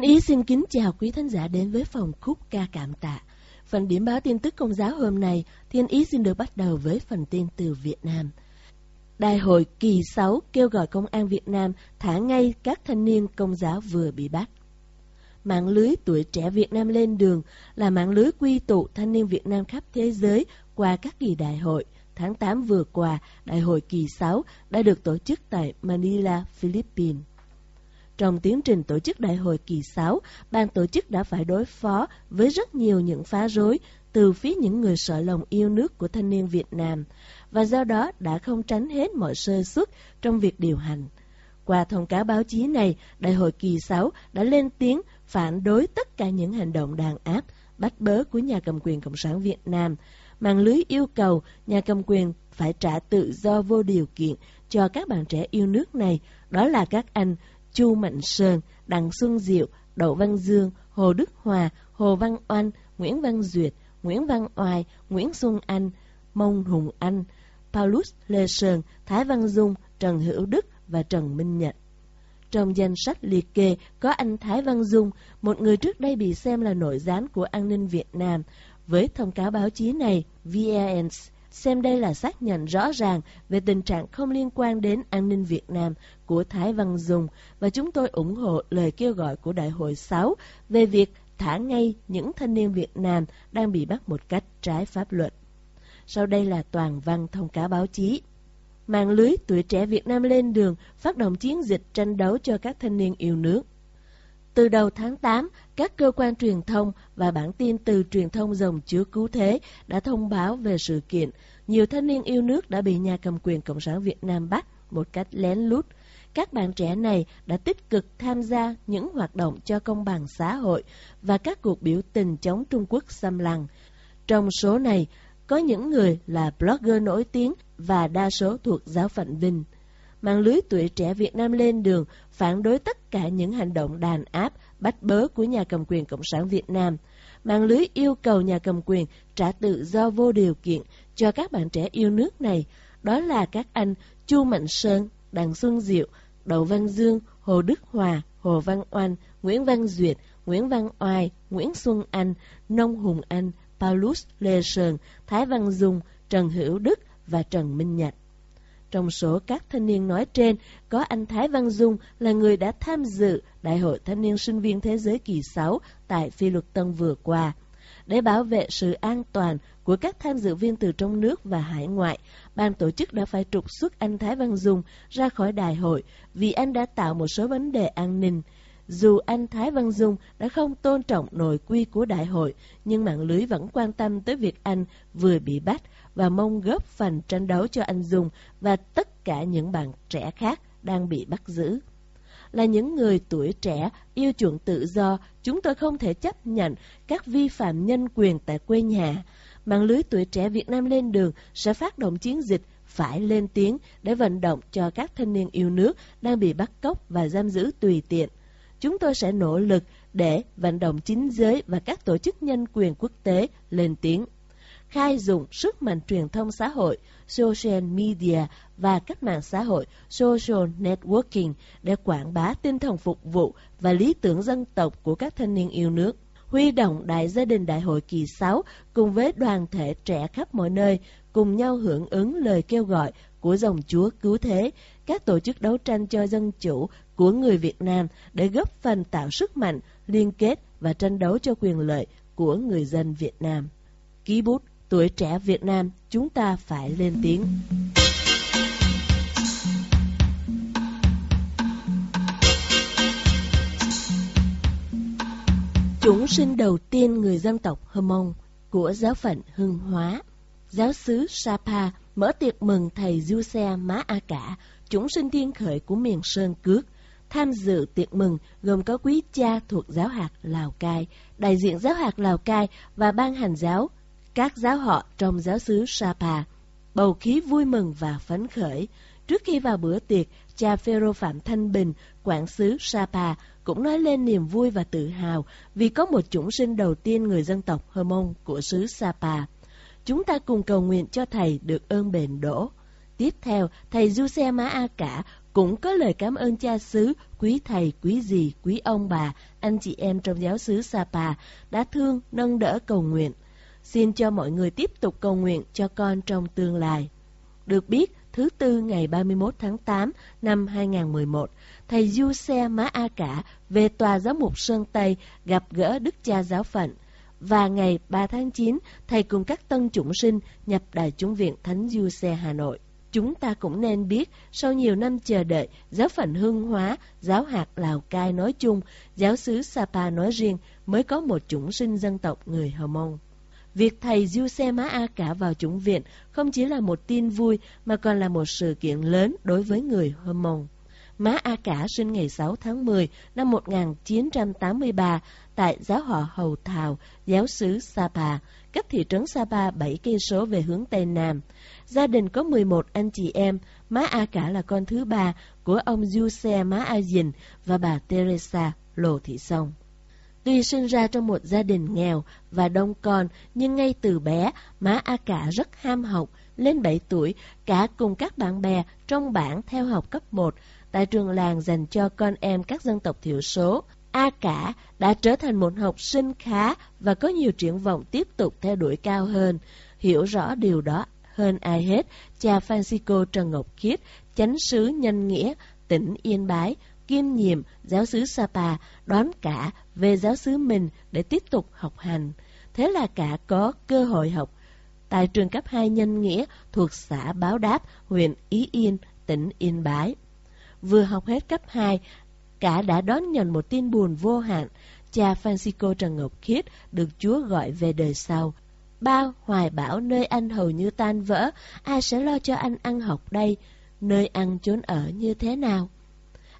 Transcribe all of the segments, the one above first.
Thiên Ý xin kính chào quý thính giả đến với phòng khúc ca cảm tạ. Phần điểm báo tin tức công giáo hôm nay, Thiên Ý xin được bắt đầu với phần tin từ Việt Nam. Đại hội kỳ 6 kêu gọi công an Việt Nam thả ngay các thanh niên công giáo vừa bị bắt. Mạng lưới tuổi trẻ Việt Nam lên đường là mạng lưới quy tụ thanh niên Việt Nam khắp thế giới qua các kỳ đại hội. Tháng 8 vừa qua, đại hội kỳ 6 đã được tổ chức tại Manila, Philippines. Trong tiến trình tổ chức đại hội kỳ 6, ban tổ chức đã phải đối phó với rất nhiều những phá rối từ phía những người sợ lòng yêu nước của thanh niên Việt Nam, và do đó đã không tránh hết mọi sơ suất trong việc điều hành. Qua thông cáo báo chí này, Đại hội kỳ 6 đã lên tiếng phản đối tất cả những hành động đàn áp, bắt bớ của nhà cầm quyền Cộng sản Việt Nam. Mạng lưới yêu cầu nhà cầm quyền phải trả tự do vô điều kiện cho các bạn trẻ yêu nước này, đó là các anh Chu Mạnh Sơn, Đặng Xuân Diệu, Đậu Văn Dương, Hồ Đức Hòa, Hồ Văn Oanh, Nguyễn Văn Duyệt, Nguyễn Văn Oai, Nguyễn Xuân Anh, Mông Hùng Anh, Paulus Lê Sơn, Thái Văn Dung, Trần Hữu Đức và Trần Minh Nhật. Trong danh sách liệt kê có anh Thái Văn Dung, một người trước đây bị xem là nội gián của an ninh Việt Nam. Với thông cáo báo chí này, VNS xem đây là xác nhận rõ ràng về tình trạng không liên quan đến an ninh Việt Nam của Thái Văn Dùng và chúng tôi ủng hộ lời kêu gọi của Đại hội 6 về việc thả ngay những thanh niên Việt Nam đang bị bắt một cách trái pháp luật. Sau đây là toàn văn thông cáo báo chí. Mạng lưới tuổi trẻ Việt Nam lên đường phát động chiến dịch tranh đấu cho các thanh niên yêu nước. Từ đầu tháng 8, các cơ quan truyền thông và bản tin từ truyền thông dòng chứa cứu thế đã thông báo về sự kiện nhiều thanh niên yêu nước đã bị nhà cầm quyền Cộng sản Việt Nam bắt một cách lén lút. Các bạn trẻ này đã tích cực tham gia những hoạt động cho công bằng xã hội và các cuộc biểu tình chống Trung Quốc xâm lăng. Trong số này, có những người là blogger nổi tiếng và đa số thuộc giáo phận Vinh. Mạng lưới tuổi trẻ Việt Nam lên đường phản đối tất cả những hành động đàn áp, bắt bớ của nhà cầm quyền Cộng sản Việt Nam. Mạng lưới yêu cầu nhà cầm quyền trả tự do vô điều kiện cho các bạn trẻ yêu nước này, đó là các anh Chu Mạnh Sơn, Đặng Xuân Diệu, Đậu Văn Dương, Hồ Đức Hòa, Hồ Văn Oanh, Nguyễn Văn Duyệt, Nguyễn Văn Oai, Nguyễn Xuân Anh, Nông Hùng Anh, Paulus Lê Sơn, Thái Văn Dung, Trần Hữu Đức và Trần Minh Nhật. Trong số các thanh niên nói trên, có anh Thái Văn Dung là người đã tham dự Đại hội Thanh niên Sinh viên Thế giới kỳ 6 tại Phi Luật Tân vừa qua. Để bảo vệ sự an toàn của các tham dự viên từ trong nước và hải ngoại, ban tổ chức đã phải trục xuất anh Thái Văn Dung ra khỏi đại hội vì anh đã tạo một số vấn đề an ninh. Dù anh Thái Văn Dung đã không tôn trọng nội quy của đại hội, nhưng mạng lưới vẫn quan tâm tới việc anh vừa bị bắt và mong góp phần tranh đấu cho anh Dung và tất cả những bạn trẻ khác đang bị bắt giữ. Là những người tuổi trẻ yêu chuộng tự do, chúng tôi không thể chấp nhận các vi phạm nhân quyền tại quê nhà. Mạng lưới tuổi trẻ Việt Nam lên đường sẽ phát động chiến dịch phải lên tiếng để vận động cho các thanh niên yêu nước đang bị bắt cóc và giam giữ tùy tiện. Chúng tôi sẽ nỗ lực để vận động chính giới và các tổ chức nhân quyền quốc tế lên tiếng khai dụng sức mạnh truyền thông xã hội, social media và các mạng xã hội, social networking để quảng bá tinh thần phục vụ và lý tưởng dân tộc của các thanh niên yêu nước. Huy động đại gia đình đại hội kỳ 6 cùng với đoàn thể trẻ khắp mọi nơi cùng nhau hưởng ứng lời kêu gọi của dòng chúa cứu thế, các tổ chức đấu tranh cho dân chủ của người Việt Nam để góp phần tạo sức mạnh, liên kết và tranh đấu cho quyền lợi của người dân Việt Nam. Ký bút Tuổi trẻ Việt Nam, chúng ta phải lên tiếng. Chúng sinh đầu tiên người dân tộc Hơ Mông của giáo phận Hưng Hóa. Giáo sứ Sapa mở tiệc mừng thầy Du Xe Má A Cả, chúng sinh thiên khởi của miền Sơn Cước. Tham dự tiệc mừng gồm có quý cha thuộc giáo hạt Lào Cai, đại diện giáo hạt Lào Cai và ban hành giáo, các giáo họ trong giáo xứ Sapa. Bầu khí vui mừng và phấn khởi. Trước khi vào bữa tiệc, cha Phêrô Phạm Thanh Bình, quản sứ Sapa, cũng nói lên niềm vui và tự hào vì có một chủng sinh đầu tiên người dân tộc Hơ Mông của xứ Sapa. Chúng ta cùng cầu nguyện cho thầy được ơn bền đỗ. Tiếp theo, thầy Du Xe Má A Cả cũng có lời cảm ơn cha xứ, quý thầy, quý dì, quý ông bà, anh chị em trong giáo xứ Sapa đã thương, nâng đỡ cầu nguyện. Xin cho mọi người tiếp tục cầu nguyện cho con trong tương lai. Được biết, thứ Tư ngày 31 tháng 8 năm 2011, thầy Du Xe Má A Cả về tòa giáo mục Sơn Tây gặp gỡ Đức cha giáo phận. Và ngày 3 tháng 9, thầy cùng các tân chủng sinh nhập Đại chúng viện Thánh Du Xe Hà Nội. Chúng ta cũng nên biết, sau nhiều năm chờ đợi, giáo phận Hưng Hóa, giáo hạt Lào Cai nói chung, giáo xứ Sapa nói riêng mới có một chủng sinh dân tộc người Hờ Mông. Việc thầy Du Xe Má A Cả vào chủng viện không chỉ là một tin vui mà còn là một sự kiện lớn đối với người Hơ Mông. Má A Cả sinh ngày 6 tháng 10 năm 1983 tại giáo họ Hầu Thào, giáo xứ Sapa, cách thị trấn Sapa 7 cây số về hướng Tây Nam. Gia đình có 11 anh chị em, má A Cả là con thứ ba của ông Du Xe Má A Dình và bà Teresa Lô Thị Sông. Tuy sinh ra trong một gia đình nghèo và đông con, nhưng ngay từ bé, má A Cả rất ham học. Lên 7 tuổi, cả cùng các bạn bè trong bản theo học cấp 1 tại trường làng dành cho con em các dân tộc thiểu số. A Cả đã trở thành một học sinh khá và có nhiều triển vọng tiếp tục theo đuổi cao hơn. Hiểu rõ điều đó hơn ai hết, cha Francisco Trần Ngọc Khiết, chánh sứ nhân nghĩa, tỉnh Yên Bái, kiêm nhiệm giáo sứ Sapa đón cả về giáo sứ mình để tiếp tục học hành. Thế là cả có cơ hội học tại trường cấp 2 nhân nghĩa thuộc xã Báo Đáp, huyện Ý Yên, tỉnh Yên Bái. Vừa học hết cấp 2, cả đã đón nhận một tin buồn vô hạn. Cha Francisco Trần Ngọc Khiết được Chúa gọi về đời sau. Bao hoài bảo nơi anh hầu như tan vỡ, ai sẽ lo cho anh ăn học đây? Nơi ăn chốn ở như thế nào?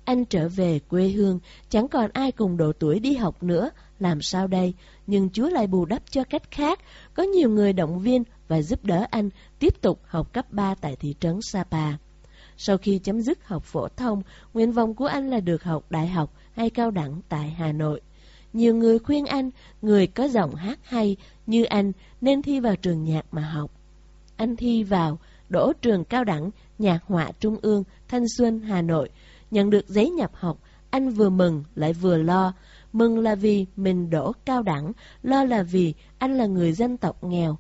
Anh trở về quê hương, chẳng còn ai cùng độ tuổi đi học nữa, làm sao đây? Nhưng Chúa lại bù đắp cho cách khác, có nhiều người động viên và giúp đỡ anh tiếp tục học cấp 3 tại thị trấn Sapa. Sau khi chấm dứt học phổ thông, nguyện vọng của anh là được học đại học hay cao đẳng tại Hà Nội. Nhiều người khuyên anh, người có giọng hát hay như anh nên thi vào trường nhạc mà học. Anh thi vào, đỗ trường cao đẳng, nhạc họa trung ương, Thanh Xuân, Hà Nội, Nhận được giấy nhập học, anh vừa mừng lại vừa lo. Mừng là vì mình đổ cao đẳng, lo là vì anh là người dân tộc nghèo.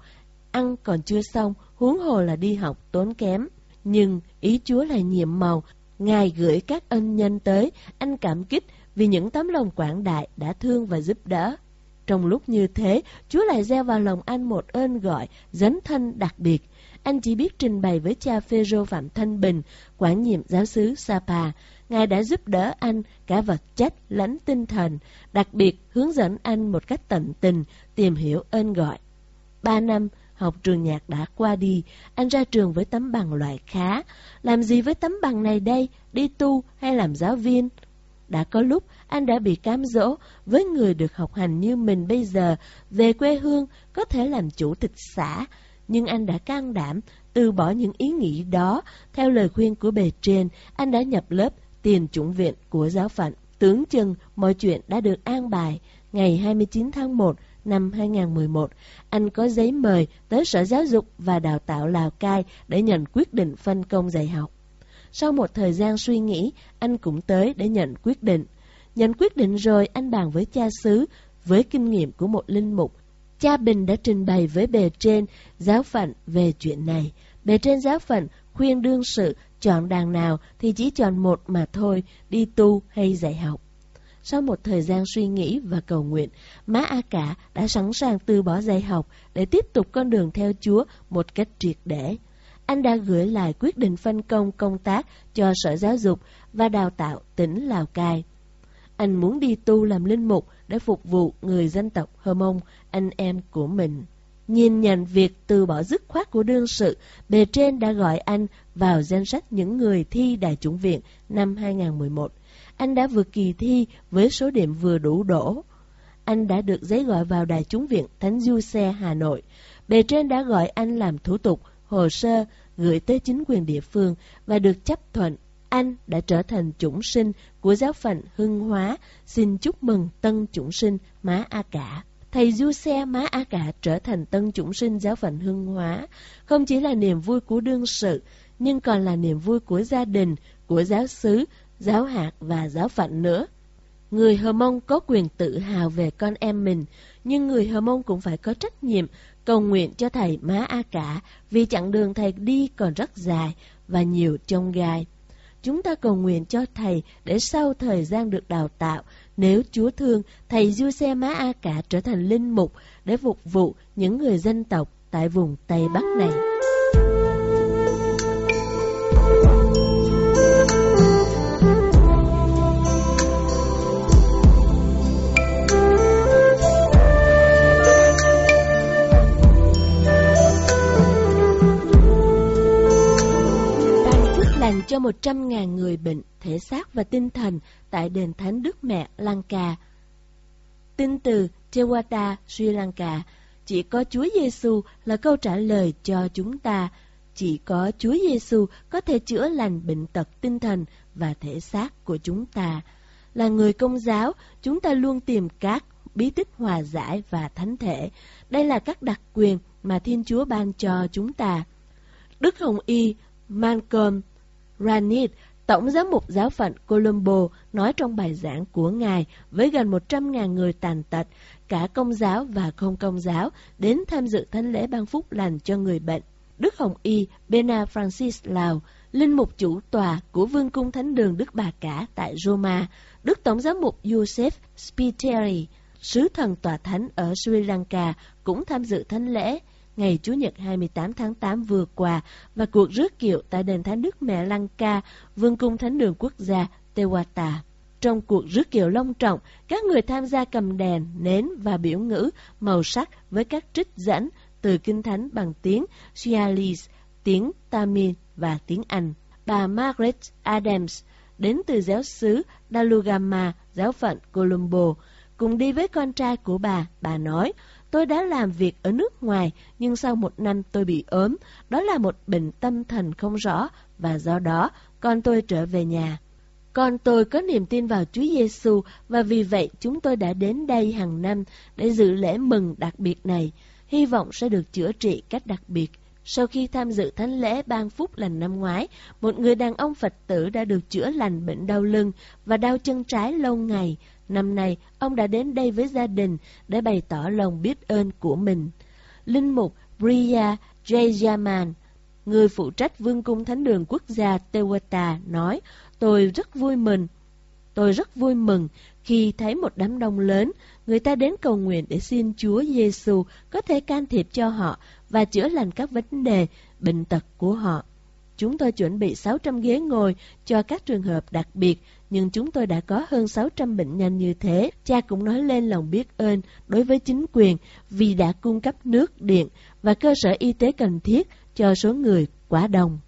Ăn còn chưa xong, huống hồ là đi học tốn kém. Nhưng ý Chúa là nhiệm màu, Ngài gửi các ân nhân tới, anh cảm kích vì những tấm lòng quảng đại đã thương và giúp đỡ. Trong lúc như thế, Chúa lại gieo vào lòng anh một ơn gọi, dấn thân đặc biệt. Anh chỉ biết trình bày với cha Phêrô Phạm Thanh Bình, quản nhiệm giáo xứ Sapa, Ngài đã giúp đỡ anh cả vật chất lẫn tinh thần, đặc biệt hướng dẫn anh một cách tận tình tìm hiểu ơn gọi. Ba năm học trường nhạc đã qua đi, anh ra trường với tấm bằng loại khá. Làm gì với tấm bằng này đây, đi tu hay làm giáo viên? Đã có lúc anh đã bị cám dỗ với người được học hành như mình bây giờ, về quê hương có thể làm chủ tịch xã. Nhưng anh đã can đảm từ bỏ những ý nghĩ đó. Theo lời khuyên của bề trên, anh đã nhập lớp tiền chủng viện của giáo phận. Tướng chừng mọi chuyện đã được an bài. Ngày 29 tháng 1 năm 2011, anh có giấy mời tới Sở Giáo dục và Đào tạo Lào Cai để nhận quyết định phân công dạy học. Sau một thời gian suy nghĩ, anh cũng tới để nhận quyết định. Nhận quyết định rồi, anh bàn với cha xứ, với kinh nghiệm của một linh mục. Cha Bình đã trình bày với bề trên giáo phận về chuyện này. Bề trên giáo phận khuyên đương sự chọn đàn nào thì chỉ chọn một mà thôi, đi tu hay dạy học. sau một thời gian suy nghĩ và cầu nguyện, má A Cả đã sẵn sàng từ bỏ dạy học để tiếp tục con đường theo Chúa một cách triệt để. Anh đã gửi lại quyết định phân công công tác cho Sở Giáo dục và Đào tạo tỉnh Lào Cai. Anh muốn đi tu làm linh mục để phục vụ người dân tộc Hơ Mông, anh em của mình. Nhìn nhận việc từ bỏ dứt khoát của đương sự, bề trên đã gọi anh vào danh sách những người thi Đại chủng viện năm 2011. Anh đã vượt kỳ thi với số điểm vừa đủ đổ. Anh đã được giấy gọi vào Đại chủng viện Thánh Du Xe Hà Nội. Bề trên đã gọi anh làm thủ tục, hồ sơ, gửi tới chính quyền địa phương và được chấp thuận. Anh đã trở thành chủng sinh của giáo phận Hưng Hóa. Xin chúc mừng tân chủng sinh Má A Cả. Thầy Du Xe Má A Cả trở thành tân chủng sinh giáo phận Hưng Hóa, không chỉ là niềm vui của đương sự, nhưng còn là niềm vui của gia đình, của giáo xứ, giáo hạt và giáo phận nữa. Người Hờ Mông có quyền tự hào về con em mình, nhưng người Hờ Mông cũng phải có trách nhiệm cầu nguyện cho thầy Má A Cả vì chặng đường thầy đi còn rất dài và nhiều trông gai. Chúng ta cầu nguyện cho thầy để sau thời gian được đào tạo, nếu Chúa thương, thầy Du Xe Má A Cả trở thành linh mục để phục vụ những người dân tộc tại vùng Tây Bắc này. 100.000 người bệnh thể xác và tinh thần tại đền Thánh Đức Mẹ Lanka. Tin từ Tewata, Sri Lanka, chỉ có Chúa Giêsu là câu trả lời cho chúng ta. Chỉ có Chúa Giêsu có thể chữa lành bệnh tật tinh thần và thể xác của chúng ta. Là người công giáo, chúng ta luôn tìm các bí tích hòa giải và thánh thể. Đây là các đặc quyền mà Thiên Chúa ban cho chúng ta. Đức Hồng Y Malcolm Ranit, Tổng giám mục giáo phận Colombo, nói trong bài giảng của Ngài với gần 100.000 người tàn tật, cả công giáo và không công giáo, đến tham dự thánh lễ ban phúc lành cho người bệnh. Đức Hồng Y Bena Francis Lào, linh mục chủ tòa của Vương cung Thánh đường Đức Bà Cả tại Roma, Đức Tổng giám mục Joseph Spiteri, sứ thần tòa thánh ở Sri Lanka cũng tham dự thánh lễ ngày Chủ nhật 28 tháng 8 vừa qua và cuộc rước kiệu tại đền Thánh Đức Mẹ Lăng Ca, Vương cung Thánh đường Quốc gia Tewata. Trong cuộc rước kiệu long trọng, các người tham gia cầm đèn, nến và biểu ngữ màu sắc với các trích dẫn từ Kinh Thánh bằng tiếng Sialis, tiếng Tamil và tiếng Anh. Bà Margaret Adams đến từ giáo xứ Dalugama, giáo phận Colombo, cùng đi với con trai của bà, bà nói, Tôi đã làm việc ở nước ngoài, nhưng sau một năm tôi bị ốm. Đó là một bệnh tâm thần không rõ, và do đó con tôi trở về nhà. Con tôi có niềm tin vào Chúa Giêsu và vì vậy chúng tôi đã đến đây hàng năm để dự lễ mừng đặc biệt này, hy vọng sẽ được chữa trị cách đặc biệt. Sau khi tham dự thánh lễ ban phúc lành năm ngoái, một người đàn ông Phật tử đã được chữa lành bệnh đau lưng và đau chân trái lâu ngày. Năm nay, ông đã đến đây với gia đình để bày tỏ lòng biết ơn của mình. Linh mục Priya Jayaman, người phụ trách Vương cung Thánh đường Quốc gia Tewata, nói, tôi rất vui mừng. Tôi rất vui mừng khi thấy một đám đông lớn, người ta đến cầu nguyện để xin Chúa Giêsu có thể can thiệp cho họ và chữa lành các vấn đề, bệnh tật của họ. Chúng tôi chuẩn bị 600 ghế ngồi cho các trường hợp đặc biệt, nhưng chúng tôi đã có hơn 600 bệnh nhân như thế. Cha cũng nói lên lòng biết ơn đối với chính quyền vì đã cung cấp nước, điện và cơ sở y tế cần thiết cho số người quá đông.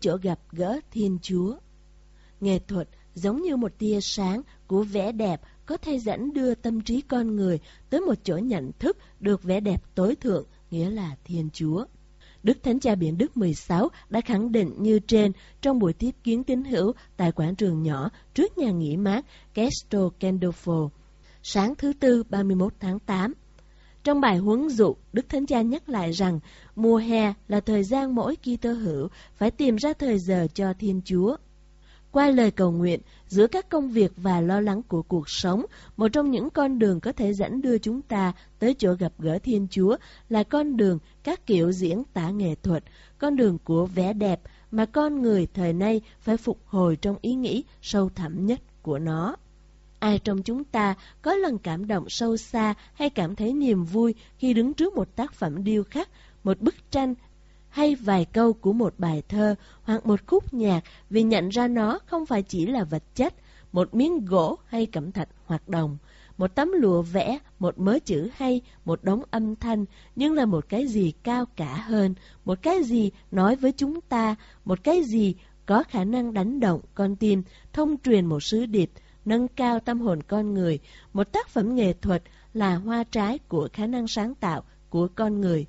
Chỗ gặp gỡ Thiên Chúa. Nghệ thuật giống như một tia sáng của vẻ đẹp có thể dẫn đưa tâm trí con người tới một chỗ nhận thức được vẻ đẹp tối thượng, nghĩa là Thiên Chúa. Đức Thánh Cha Biển Đức 16 đã khẳng định như trên trong buổi tiếp kiến tín hữu tại quảng trường nhỏ trước nhà nghỉ mát Castro Gandolfo, sáng thứ Tư 31 tháng 8. Trong bài huấn dụ, Đức Thánh Cha nhắc lại rằng mùa hè là thời gian mỗi Kitô hữu phải tìm ra thời giờ cho Thiên Chúa. Qua lời cầu nguyện, giữa các công việc và lo lắng của cuộc sống, một trong những con đường có thể dẫn đưa chúng ta tới chỗ gặp gỡ Thiên Chúa là con đường các kiểu diễn tả nghệ thuật, con đường của vẻ đẹp mà con người thời nay phải phục hồi trong ý nghĩ sâu thẳm nhất của nó. Ai trong chúng ta có lần cảm động sâu xa hay cảm thấy niềm vui khi đứng trước một tác phẩm điêu khắc, một bức tranh hay vài câu của một bài thơ hoặc một khúc nhạc vì nhận ra nó không phải chỉ là vật chất, một miếng gỗ hay cẩm thạch hoạt động, một tấm lụa vẽ, một mớ chữ hay, một đống âm thanh, nhưng là một cái gì cao cả hơn, một cái gì nói với chúng ta, một cái gì có khả năng đánh động con tim, thông truyền một sứ điệp, nâng cao tâm hồn con người. Một tác phẩm nghệ thuật là hoa trái của khả năng sáng tạo của con người.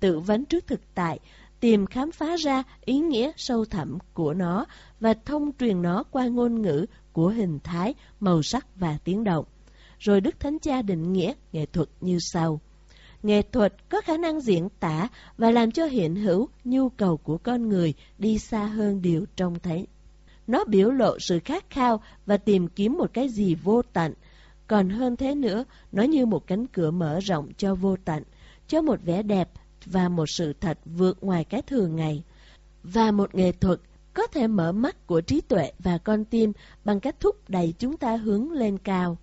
Tự vấn trước thực tại, tìm khám phá ra ý nghĩa sâu thẳm của nó và thông truyền nó qua ngôn ngữ của hình thái, màu sắc và tiếng động. Rồi Đức Thánh Cha định nghĩa nghệ thuật như sau. Nghệ thuật có khả năng diễn tả và làm cho hiện hữu nhu cầu của con người đi xa hơn điều trông thấy. Nó biểu lộ sự khát khao và tìm kiếm một cái gì vô tận. Còn hơn thế nữa, nó như một cánh cửa mở rộng cho vô tận, cho một vẻ đẹp và một sự thật vượt ngoài cái thường ngày. Và một nghệ thuật có thể mở mắt của trí tuệ và con tim bằng cách thúc đẩy chúng ta hướng lên cao.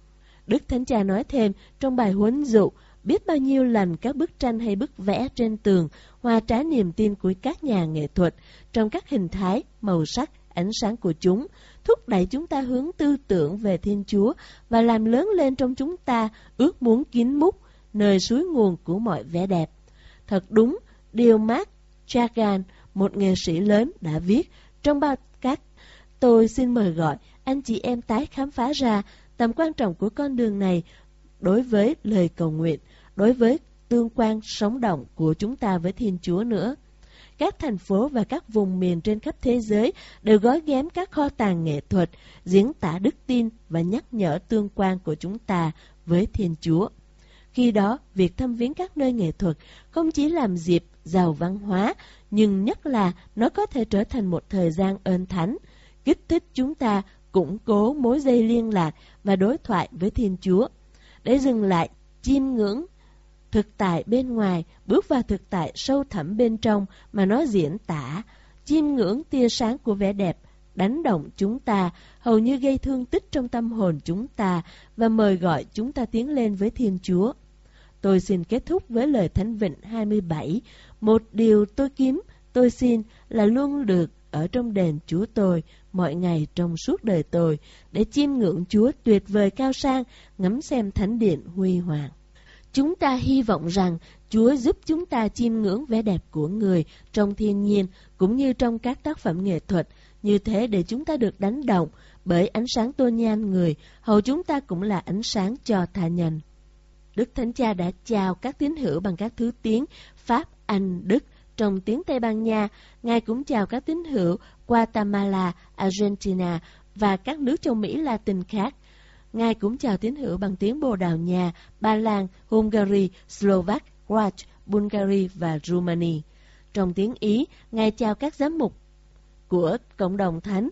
Đức Thánh Cha nói thêm trong bài huấn dụ, biết bao nhiêu lần các bức tranh hay bức vẽ trên tường hòa trái niềm tin của các nhà nghệ thuật trong các hình thái, màu sắc, ánh sáng của chúng, thúc đẩy chúng ta hướng tư tưởng về Thiên Chúa và làm lớn lên trong chúng ta ước muốn kín múc, nơi suối nguồn của mọi vẻ đẹp. Thật đúng, điều Mark Chagan, một nghệ sĩ lớn, đã viết trong bao cách. Tôi xin mời gọi anh chị em tái khám phá ra tầm quan trọng của con đường này đối với lời cầu nguyện, đối với tương quan sống động của chúng ta với Thiên Chúa nữa. Các thành phố và các vùng miền trên khắp thế giới đều gói ghém các kho tàng nghệ thuật, diễn tả đức tin và nhắc nhở tương quan của chúng ta với Thiên Chúa. Khi đó, việc thăm viếng các nơi nghệ thuật không chỉ làm dịp giàu văn hóa, nhưng nhất là nó có thể trở thành một thời gian ơn thánh, kích thích chúng ta củng cố mối dây liên lạc và đối thoại với Thiên Chúa. Để dừng lại, chiêm ngưỡng thực tại bên ngoài, bước vào thực tại sâu thẳm bên trong mà nó diễn tả, chiêm ngưỡng tia sáng của vẻ đẹp, đánh động chúng ta, hầu như gây thương tích trong tâm hồn chúng ta và mời gọi chúng ta tiến lên với Thiên Chúa. Tôi xin kết thúc với lời Thánh Vịnh 27. Một điều tôi kiếm, tôi xin là luôn được ở trong đền Chúa tôi mọi ngày trong suốt đời tôi để chiêm ngưỡng Chúa tuyệt vời cao sang, ngắm xem thánh điện huy hoàng. Chúng ta hy vọng rằng Chúa giúp chúng ta chiêm ngưỡng vẻ đẹp của người trong thiên nhiên cũng như trong các tác phẩm nghệ thuật, như thế để chúng ta được đánh động bởi ánh sáng tô nhan người, hầu chúng ta cũng là ánh sáng cho tha nhân. Đức Thánh Cha đã chào các tín hữu bằng các thứ tiếng Pháp, Anh, Đức trong tiếng Tây Ban Nha. Ngài cũng chào các tín hữu Guatemala, Argentina và các nước châu Mỹ Latin khác. Ngài cũng chào tín hữu bằng tiếng Bồ Đào Nha, Ba Lan, Hungary, Slovak, Croat, Bulgaria và Romania. Trong tiếng Ý, Ngài chào các giám mục của cộng đồng thánh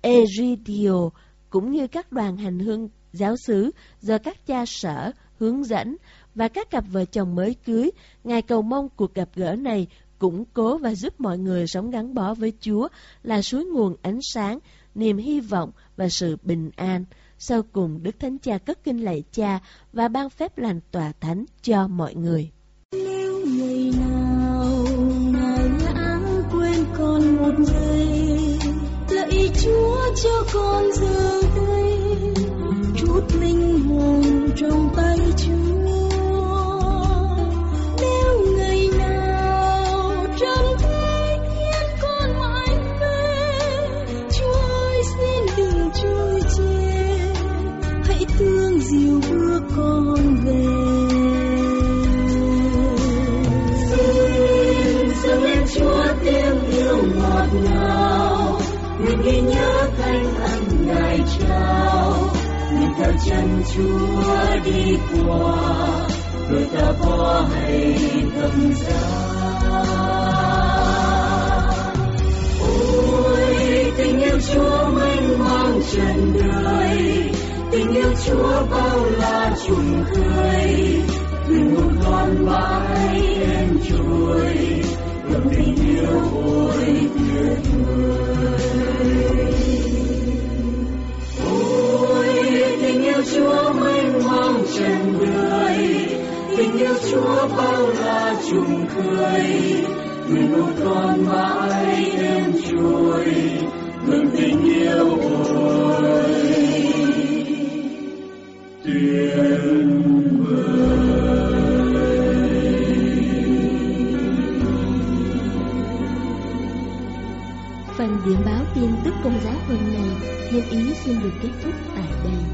Egidio cũng như các đoàn hành hương giáo xứ do các cha sở hướng dẫn và các cặp vợ chồng mới cưới. Ngài cầu mong cuộc gặp gỡ này củng cố và giúp mọi người sống gắn bó với Chúa là suối nguồn ánh sáng, niềm hy vọng và sự bình an. Sau cùng, Đức Thánh Cha cất kinh lạy cha và ban phép lành tòa thánh cho mọi người. Nếu người nào ngài lãng quên con một giây, lạy Chúa cho con giờ đây chút linh hồn trong tay theo chân Chúa đi qua, đôi ta có hay thầm giá ôi, tình yêu chúa mênh mang trần đời tình yêu chúa bao la trùng khơi. Đừng một con mãi em trôi, lòng tình yêu ôi tuyệt vời chúa mênh mang trên người. Tình yêu chúa bao la trùng khơi. Người một con mãi đêm trôi. Ngừng tình yêu ôi tuyệt Phần điểm báo tin tức công giáo hôm nay, Thiên Ý xin được kết thúc tại đây.